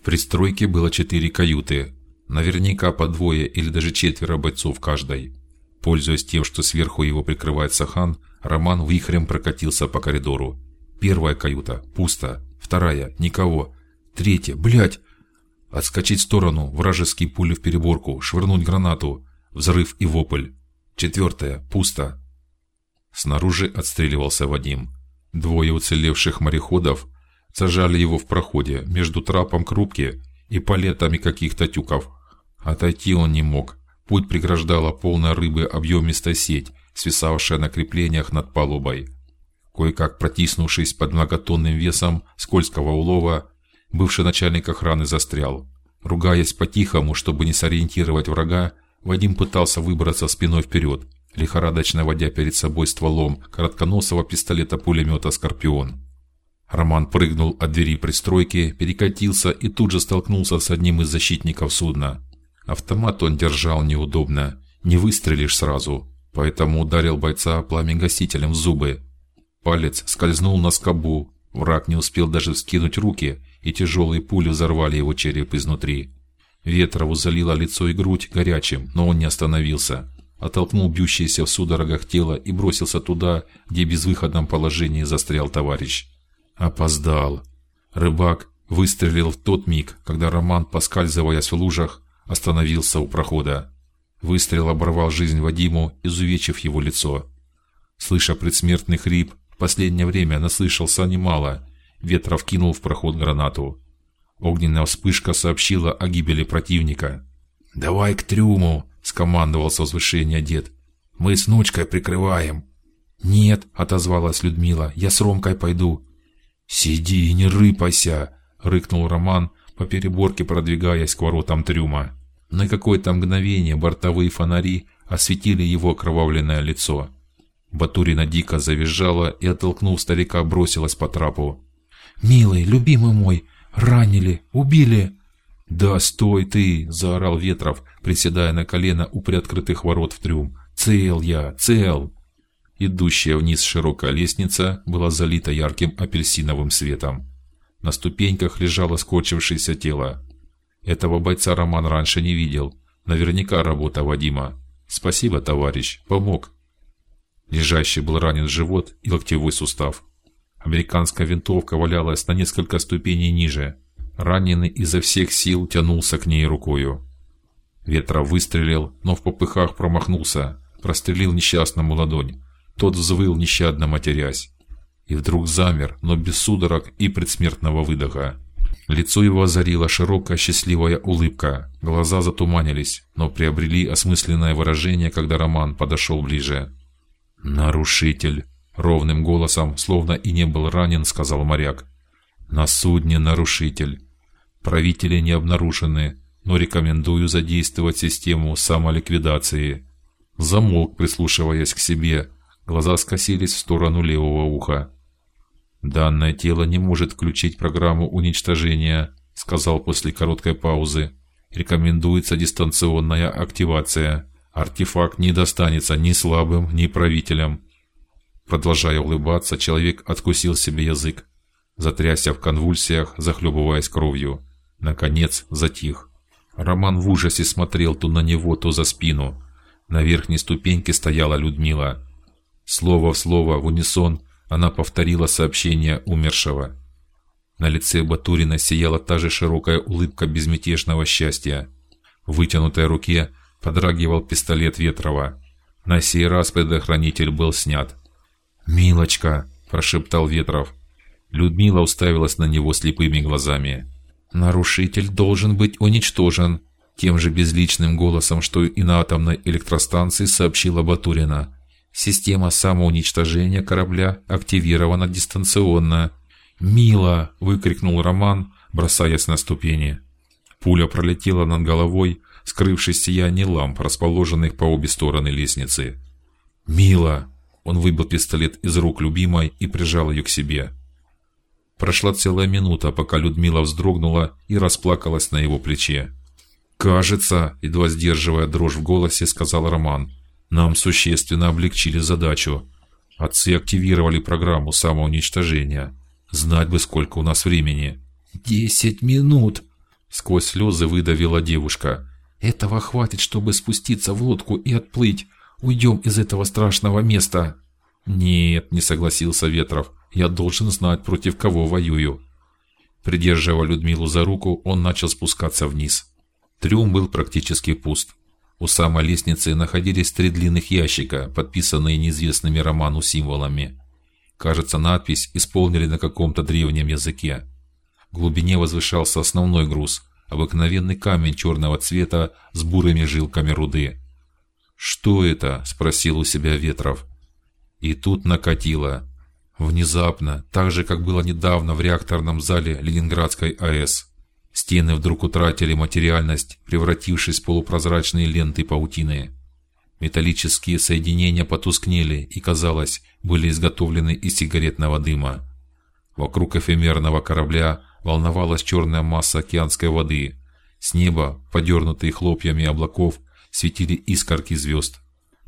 В пристройке было четыре каюты, наверняка по двое или даже четверо бойцов каждой. Пользуясь тем, что сверху его прикрывает Сахан, Роман вихрем прокатился по коридору. Первая каюта пусто, вторая никого, третья, блять, отскочить в сторону, вражеские пули в переборку, швырнуть гранату, взрыв и вопль. Четвертая пусто. Снаружи отстреливался Вадим. Двое уцелевших мореходов сажали его в проходе между трапом к рубке и палетами каких-то тюков. Отойти он не мог. Путь преграждала полная рыбы объемистая сеть, свисавшая на креплениях над палубой. Кое-как протиснувшись под многотонным весом скользкого улова, бывший начальник охраны застрял. Ругаясь по-тихому, чтобы не сориентировать врага, Вадим пытался выбраться спиной вперед, лихорадочно водя перед собой стволом коротконосого пистолета-пулемета Скорпион. Роман прыгнул от двери пристройки, перекатился и тут же столкнулся с одним из защитников судна. Автомат он держал неудобно, не выстрелишь сразу, поэтому ударил бойца пламя-гасителем в зубы. Палец скользнул на скобу, враг не успел даже вскинуть руки, и тяжелые пули взорвали его череп изнутри. Ветрову залило лицо и грудь горячим, но он не остановился. Оттолкнул бьющееся в судорогах тело и бросился туда, где в безвыходном положении застрял товарищ. Опоздал. Рыбак выстрелил в тот миг, когда Роман, поскальзываясь в лужах, остановился у прохода. Выстрел оборвал жизнь Вадиму, изувечив его лицо. Слыша предсмертный хрип, в последнее время наслышался немало. Ветров кинул в проход гранату. Огненная вспышка сообщила о гибели противника. Давай к трюму, скомандовал с возвышения дед. Мы с внучкой прикрываем. Нет, отозвалась Людмила. Я с Ромкой пойду. Сиди и не рыпайся, рыкнул Роман по переборке, продвигаясь к воротам трюма. На какое-то мгновение бортовые фонари осветили его окровавленное лицо. Батурина дико завизжала и, оттолкнув старика, бросилась по трапу. Милый, любимый мой, ранили, убили. Да стой ты, заорал Ветров, приседая на колено у приоткрытых ворот в трюм. Цел я, цел. Идущая вниз широкая лестница была залита ярким апельсиновым светом. На ступеньках лежало скорчившееся тело. Этого бойца Роман раньше не видел. Наверняка работа Вадима. Спасибо, товарищ, помог. Лежащий был ранен в живот и локтевой сустав. Американская винтовка валялась на несколько ступеней ниже. Раненый изо всех сил тянулся к ней рукою. Ветра выстрелил, но в попыхах промахнулся, прострелил несчастному ладонь. Тот взвыл нещадно матерясь и вдруг замер, но без судорог и предсмертного выдоха. Лицо его озарила широкая счастливая улыбка, глаза затуманились, но приобрели осмысленное выражение, когда Роман подошел ближе. Нарушитель, ровным голосом, словно и не был ранен, сказал моряк. На судне нарушитель. Правители не обнаружены, но рекомендую задействовать систему самоликвидации. Замолк, прислушиваясь к себе. Глаза скосились в сторону левого уха. Данное тело не может включить программу уничтожения, сказал после короткой паузы. Рекомендуется дистанционная активация. Артефакт не достанется ни слабым, ни правителям. Продолжая улыбаться, человек откусил себе язык, затрясся в конвульсиях, захлебываясь кровью. Наконец затих. Роман в ужасе смотрел то на него, то за спину. На верхней ступеньке стояла Людмила. Слово в слово в унисон она повторила сообщение умершего. На лице Батурина сияла та же широкая улыбка безмятежного счастья. В вытянутой руке подрагивал пистолет Ветрова. На сей раз предохранитель был снят. Милочка, прошептал Ветров. Людмила уставилась на него слепыми глазами. Нарушитель должен быть уничтожен. Тем же безличным голосом, что и на атомной электростанции, сообщила Батурина. Система самоуничтожения корабля активирована дистанционно. Мила! выкрикнул Роман, бросаясь на ступени. Пуля пролетела над головой, скрывшись в сиянии ламп, расположенных по обе стороны лестницы. Мила! Он выбил пистолет из рук любимой и прижал ее к себе. Прошла целая минута, пока Людмила вздрогнула и расплакалась на его плече. Кажется, едва сдерживая дрожь в голосе, сказал Роман. Нам существенно облегчили задачу. Отцы активировали программу самоуничтожения. Знать бы, сколько у нас времени. Десять минут, Сквозь слезы выдавила девушка. Этого хватит, чтобы спуститься в лодку и отплыть. Уйдем из этого страшного места. Нет, не согласился Ветров. Я должен знать, против кого воюю. Придерживая Людмилу за руку, он начал спускаться вниз. Трюм был практически пуст. У самой лестницы находились три длинных ящика, подписанные неизвестными Роману символами. Кажется, надпись исполнили на каком-то древнем языке. В глубине возвышался основной груз, обыкновенный камень черного цвета с бурыми жилками руды. Что это? – спросил у себя Ветров. И тут накатило. Внезапно, так же как было недавно в реакторном зале Ленинградской АЭС, стены вдруг утратили материальность, превратившись в полупрозрачные ленты паутины. Металлические соединения потускнели и, казалось, были изготовлены из сигаретного дыма. Вокруг эфемерного корабля волновалась черная масса океанской воды. С неба, подернутые хлопьями облаков, светили искорки звезд.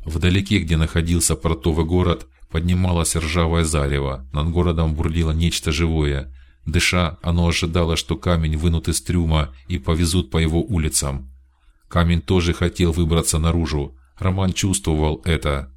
Вдалеке, где находился портовый город, поднималось ржавое зарево. Над городом бурлило нечто живое. Дыша, оно ожидало, что камень вынут из трюма и повезут по его улицам. Камень тоже хотел выбраться наружу. Роман чувствовал это.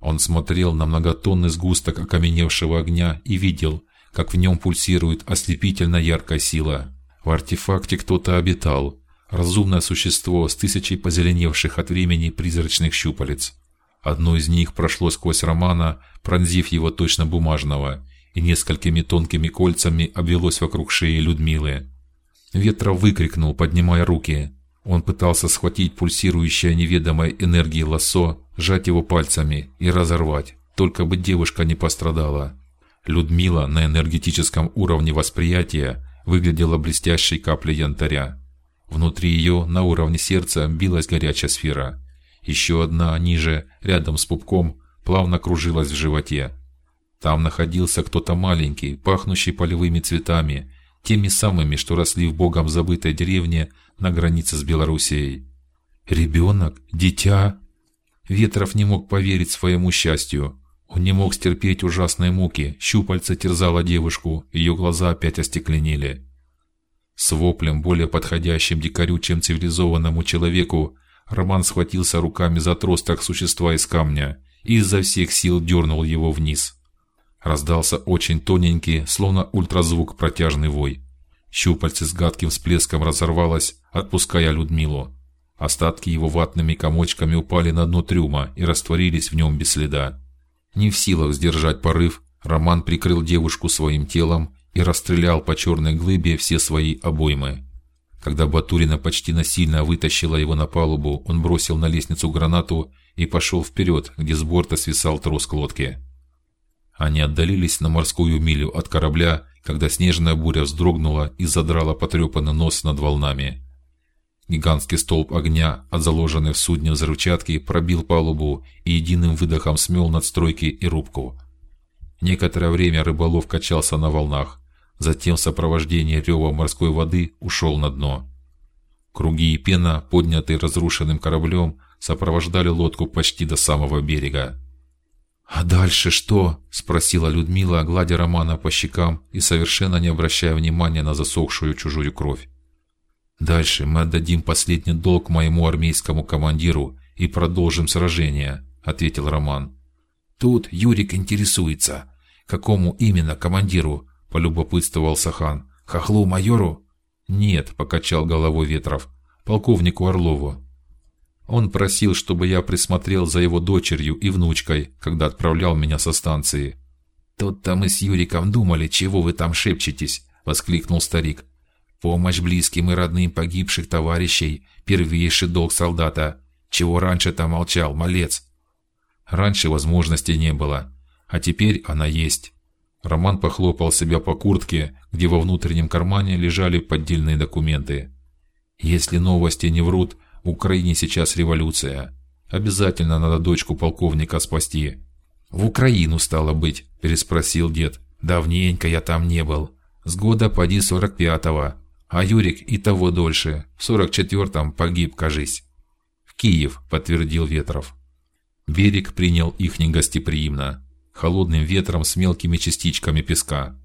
Он смотрел на многотонный сгусток окаменевшего огня и видел, как в нем пульсирует ослепительно яркая сила. В артефакте кто-то обитал, разумное существо с тысячей позеленевших от времени призрачных щупалец. Одно из них прошло сквозь Романа, пронзив его точно бумажного, и несколькими тонкими кольцами обвелось вокруг шеи Людмилы. Ветров выкрикнул, поднимая руки. Он пытался схватить пульсирующее неведомой энергией лассо, сжать его пальцами и разорвать, только бы девушка не пострадала. Людмила на энергетическом уровне восприятия выглядела блестящей каплей янтаря. Внутри ее, на уровне сердца, билась горячая сфера. Еще одна ниже, рядом с пупком, плавно кружилась в животе. Там находился кто-то маленький, пахнущий полевыми цветами, теми самыми, что росли в богом забытой деревне на границе с Белоруссией. Ребенок, дитя. Ветров не мог поверить своему счастью. Он не мог стерпеть ужасной муки. Щупальца терзала девушку, ее глаза опять остекленели. С воплем, более подходящим дикарю, чем цивилизованному человеку, Роман схватился руками за тросток существа из камня и изо всех сил дернул его вниз. Раздался очень тоненький, словно ультразвук, протяжный вой. Щупальце с гадким всплеском разорвалось, отпуская Людмилу. Остатки его ватными комочками упали на дно трюма и растворились в нем без следа. Не в силах сдержать порыв, Роман прикрыл девушку своим телом и расстрелял по черной глыбе все свои обоймы. Когда Батурина почти насильно вытащила его на палубу, он бросил на лестницу гранату и пошел вперед, где с борта свисал трос к лодке. Они отдалились на морскую милю от корабля, когда снежная буря вздрогнула и задрала потрепанный нос над волнами. Гигантский столб огня, от заложенной в судне взрывчатки, пробил палубу и единым выдохом смел надстройки и рубку. Некоторое время рыболов качался на волнах, затем в сопровождении рева морской воды ушел на дно. Круги и пена, поднятые разрушенным кораблем, сопровождали лодку почти до самого берега. А дальше что? – спросила Людмила, гладя Романа по щекам и совершенно не обращая внимания на засохшую чужую кровь. Дальше мы отдадим последний долг моему армейскому командиру и продолжим сражение, ответил Роман. Тут Юрик интересуется, какому именно командиру, полюбопытствовал Сахан. Хохлу майору? Нет, покачал головой Ветров. Полковнику Орлову. Он просил, чтобы я присмотрел за его дочерью и внучкой, когда отправлял меня со станции. Тут-то мы с Юриком думали, чего вы там шепчетесь, воскликнул старик. Помощь близким и родным погибших товарищей первейший долг солдата. Чего раньше-то молчал, малец? Раньше возможности не было, а теперь она есть. Роман похлопал себя по куртке, где во внутреннем кармане лежали поддельные документы. Если новости не врут, в Украине сейчас революция. Обязательно надо дочку полковника спасти. В Украину стало быть, переспросил дед. Давненько я там не был. С года поди сорок пятого, а Юрик и того дольше. В сорок четвертом погиб, кажись. В Киев, подтвердил Ветров. Берег принял их негостеприимно, холодным ветром с мелкими частичками песка.